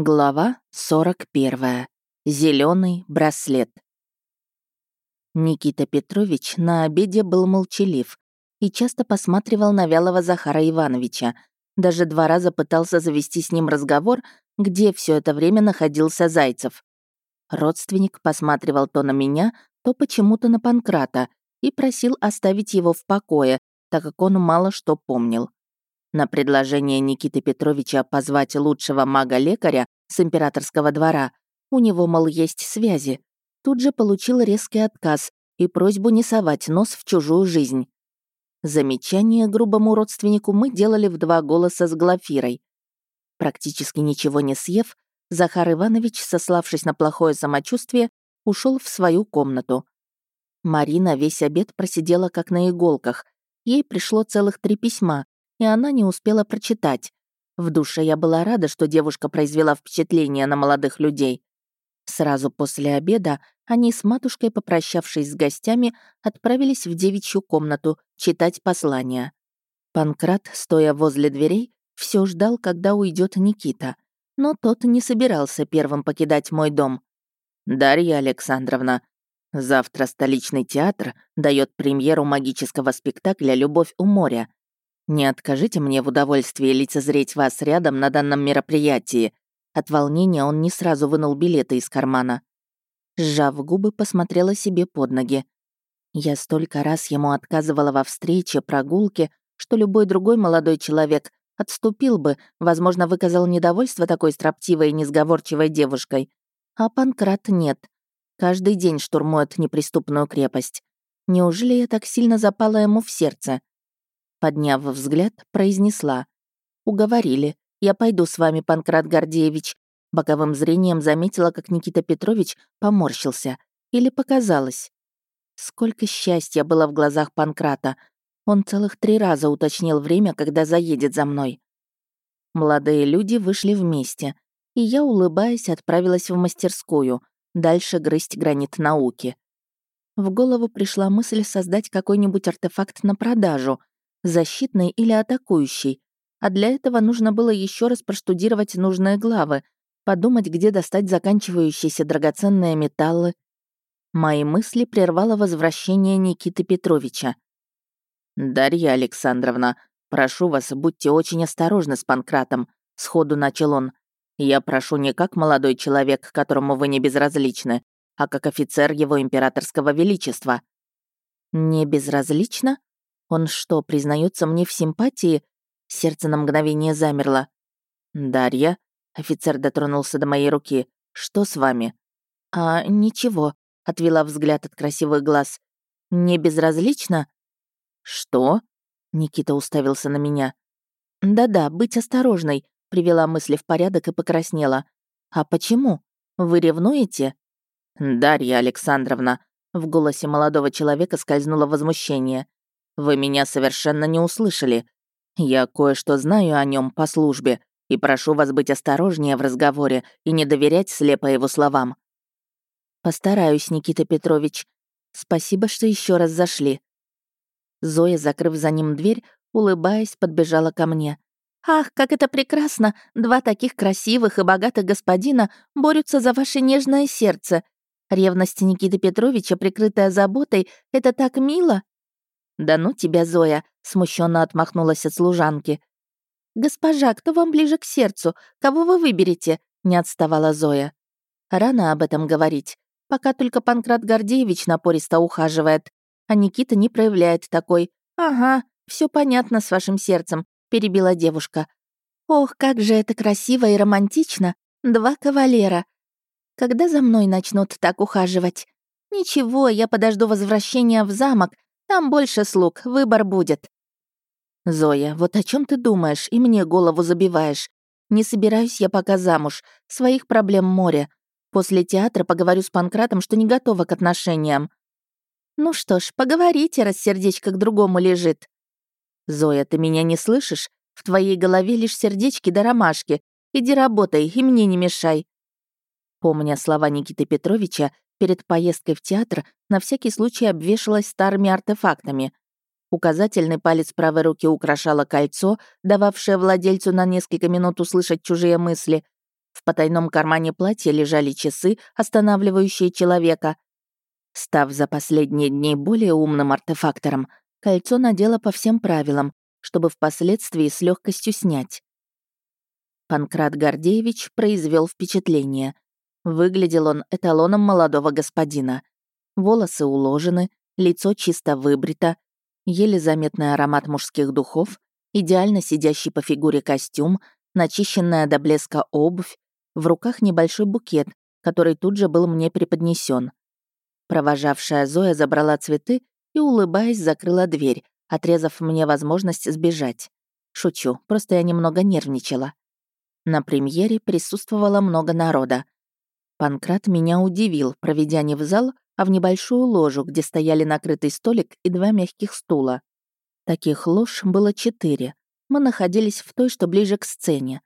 Глава 41. Зеленый браслет. Никита Петрович на обеде был молчалив и часто посматривал на вялого Захара Ивановича. Даже два раза пытался завести с ним разговор, где все это время находился Зайцев. Родственник посматривал то на меня, то почему-то на Панкрата и просил оставить его в покое, так как он мало что помнил. На предложение Никиты Петровича позвать лучшего мага-лекаря с императорского двора, у него, мол, есть связи, тут же получил резкий отказ и просьбу не совать нос в чужую жизнь. Замечание грубому родственнику мы делали в два голоса с Глафирой. Практически ничего не съев, Захар Иванович, сославшись на плохое самочувствие, ушел в свою комнату. Марина весь обед просидела как на иголках. Ей пришло целых три письма, и она не успела прочитать. В душе я была рада, что девушка произвела впечатление на молодых людей. Сразу после обеда они с матушкой, попрощавшись с гостями, отправились в девичью комнату читать послания. Панкрат, стоя возле дверей, все ждал, когда уйдет Никита. Но тот не собирался первым покидать мой дом. «Дарья Александровна, завтра столичный театр дает премьеру магического спектакля «Любовь у моря». Не откажите мне в удовольствии лицезреть вас рядом на данном мероприятии». От волнения он не сразу вынул билеты из кармана. Сжав губы, посмотрела себе под ноги. Я столько раз ему отказывала во встрече, прогулке, что любой другой молодой человек отступил бы, возможно, выказал недовольство такой строптивой и несговорчивой девушкой. А Панкрат нет. Каждый день штурмует неприступную крепость. Неужели я так сильно запала ему в сердце? Подняв взгляд, произнесла. «Уговорили. Я пойду с вами, Панкрат Гордеевич». Боковым зрением заметила, как Никита Петрович поморщился. Или показалось. Сколько счастья было в глазах Панкрата. Он целых три раза уточнил время, когда заедет за мной. Молодые люди вышли вместе, и я, улыбаясь, отправилась в мастерскую, дальше грызть гранит науки. В голову пришла мысль создать какой-нибудь артефакт на продажу, защитный или атакующий. А для этого нужно было еще раз проштудировать нужные главы, подумать, где достать заканчивающиеся драгоценные металлы. Мои мысли прервало возвращение Никиты Петровича. «Дарья Александровна, прошу вас, будьте очень осторожны с Панкратом», — сходу начал он. «Я прошу не как молодой человек, которому вы не безразличны, а как офицер его императорского величества». «Не безразлично?» Он что, признается мне в симпатии? Сердце на мгновение замерло. «Дарья?» — офицер дотронулся до моей руки. «Что с вами?» «А, ничего», — отвела взгляд от красивых глаз. «Не безразлично?» «Что?» — Никита уставился на меня. «Да-да, быть осторожной», — привела мысли в порядок и покраснела. «А почему? Вы ревнуете?» «Дарья Александровна», — в голосе молодого человека скользнуло возмущение. Вы меня совершенно не услышали. Я кое-что знаю о нем по службе и прошу вас быть осторожнее в разговоре и не доверять слепо его словам». «Постараюсь, Никита Петрович. Спасибо, что еще раз зашли». Зоя, закрыв за ним дверь, улыбаясь, подбежала ко мне. «Ах, как это прекрасно! Два таких красивых и богатых господина борются за ваше нежное сердце. Ревность Никиты Петровича, прикрытая заботой, это так мило!» «Да ну тебя, Зоя!» — смущенно отмахнулась от служанки. «Госпожа, кто вам ближе к сердцу? Кого вы выберете?» — не отставала Зоя. «Рано об этом говорить. Пока только Панкрат Гордеевич напористо ухаживает, а Никита не проявляет такой. Ага, все понятно с вашим сердцем», — перебила девушка. «Ох, как же это красиво и романтично! Два кавалера! Когда за мной начнут так ухаживать? Ничего, я подожду возвращения в замок, там больше слуг, выбор будет». «Зоя, вот о чем ты думаешь и мне голову забиваешь? Не собираюсь я пока замуж, своих проблем море. После театра поговорю с Панкратом, что не готова к отношениям». «Ну что ж, поговорите, раз сердечко к другому лежит». «Зоя, ты меня не слышишь? В твоей голове лишь сердечки да ромашки. Иди работай и мне не мешай». Помня слова Никиты Петровича, перед поездкой в театр на всякий случай обвешалась старыми артефактами. Указательный палец правой руки украшало кольцо, дававшее владельцу на несколько минут услышать чужие мысли. В потайном кармане платья лежали часы, останавливающие человека. Став за последние дни более умным артефактором, кольцо надела по всем правилам, чтобы впоследствии с легкостью снять. Панкрат Гордеевич произвел впечатление. Выглядел он эталоном молодого господина. Волосы уложены, лицо чисто выбрито, еле заметный аромат мужских духов, идеально сидящий по фигуре костюм, начищенная до блеска обувь, в руках небольшой букет, который тут же был мне преподнесен. Провожавшая Зоя забрала цветы и, улыбаясь, закрыла дверь, отрезав мне возможность сбежать. Шучу, просто я немного нервничала. На премьере присутствовало много народа. Панкрат меня удивил, проведя не в зал, а в небольшую ложу, где стояли накрытый столик и два мягких стула. Таких лож было четыре. Мы находились в той, что ближе к сцене.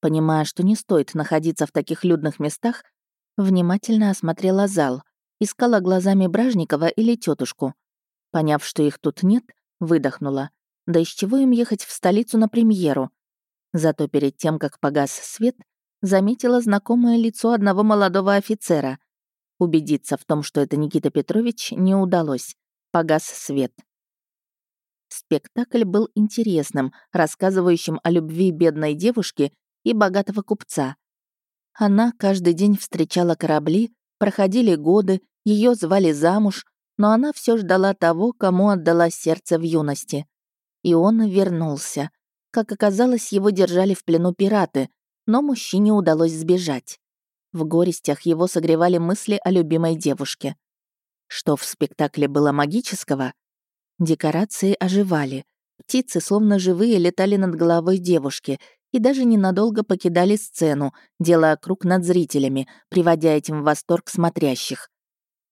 Понимая, что не стоит находиться в таких людных местах, внимательно осмотрела зал, искала глазами Бражникова или тетушку. Поняв, что их тут нет, выдохнула. Да из чего им ехать в столицу на премьеру? Зато перед тем, как погас свет, заметила знакомое лицо одного молодого офицера. Убедиться в том, что это Никита Петрович, не удалось. Погас свет. Спектакль был интересным, рассказывающим о любви бедной девушки и богатого купца. Она каждый день встречала корабли, проходили годы, ее звали замуж, но она все ждала того, кому отдала сердце в юности. И он вернулся. Как оказалось, его держали в плену пираты, но мужчине удалось сбежать. В горестях его согревали мысли о любимой девушке. Что в спектакле было магического? Декорации оживали. Птицы, словно живые, летали над головой девушки, и даже ненадолго покидали сцену, делая круг над зрителями, приводя этим в восторг смотрящих.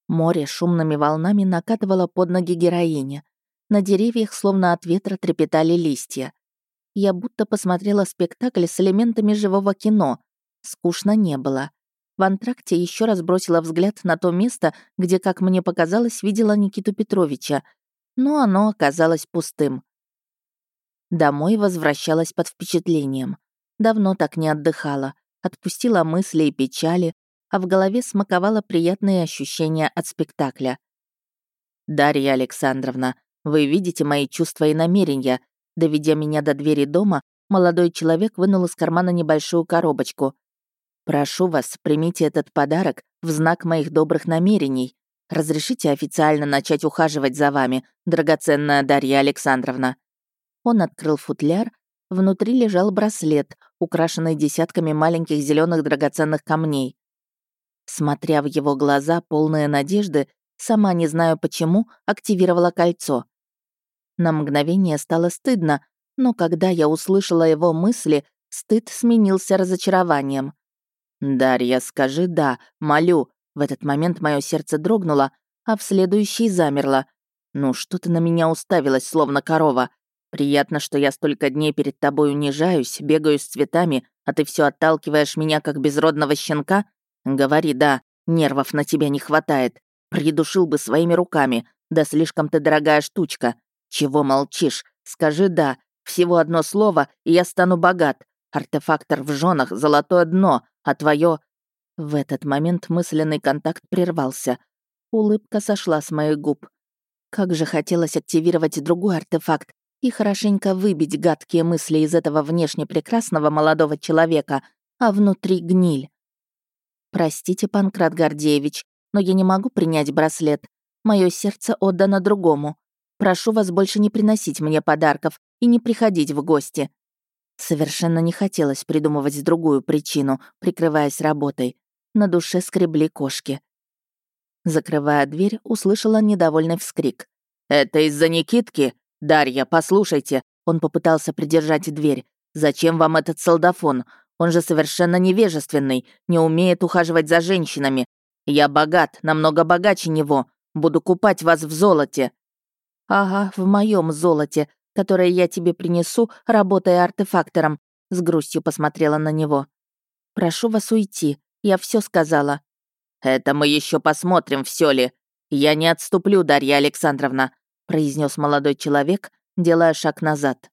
Море шумными волнами накатывало под ноги героине. На деревьях словно от ветра трепетали листья. Я будто посмотрела спектакль с элементами живого кино. Скучно не было. В антракте еще раз бросила взгляд на то место, где, как мне показалось, видела Никиту Петровича, но оно оказалось пустым. Домой возвращалась под впечатлением. Давно так не отдыхала. Отпустила мысли и печали, а в голове смаковала приятные ощущения от спектакля. «Дарья Александровна, вы видите мои чувства и намерения». Доведя меня до двери дома, молодой человек вынул из кармана небольшую коробочку. «Прошу вас, примите этот подарок в знак моих добрых намерений. Разрешите официально начать ухаживать за вами, драгоценная Дарья Александровна». Он открыл футляр, внутри лежал браслет, украшенный десятками маленьких зеленых драгоценных камней. Смотря в его глаза, полные надежды, сама не знаю почему, активировала кольцо. На мгновение стало стыдно, но когда я услышала его мысли, стыд сменился разочарованием. «Дарья, скажи «да», молю». В этот момент мое сердце дрогнуло, а в следующий замерло. «Ну что ты на меня уставилась, словно корова? Приятно, что я столько дней перед тобой унижаюсь, бегаю с цветами, а ты все отталкиваешь меня, как безродного щенка? Говори «да», нервов на тебя не хватает. Придушил бы своими руками, да слишком ты дорогая штучка. Чего молчишь? Скажи «да», всего одно слово, и я стану богат. Артефактор в женах, золотое дно, а твое. В этот момент мысленный контакт прервался. Улыбка сошла с моих губ. Как же хотелось активировать другой артефакт, и хорошенько выбить гадкие мысли из этого внешне прекрасного молодого человека, а внутри гниль. «Простите, Панкрат Гордеевич, но я не могу принять браслет. Мое сердце отдано другому. Прошу вас больше не приносить мне подарков и не приходить в гости». Совершенно не хотелось придумывать другую причину, прикрываясь работой. На душе скребли кошки. Закрывая дверь, услышала недовольный вскрик. «Это из-за Никитки? «Дарья, послушайте!» Он попытался придержать дверь. «Зачем вам этот солдафон? Он же совершенно невежественный, не умеет ухаживать за женщинами. Я богат, намного богаче него. Буду купать вас в золоте». «Ага, в моем золоте, которое я тебе принесу, работая артефактором», с грустью посмотрела на него. «Прошу вас уйти, я все сказала». «Это мы еще посмотрим, все ли. Я не отступлю, Дарья Александровна произнес молодой человек, делая шаг назад.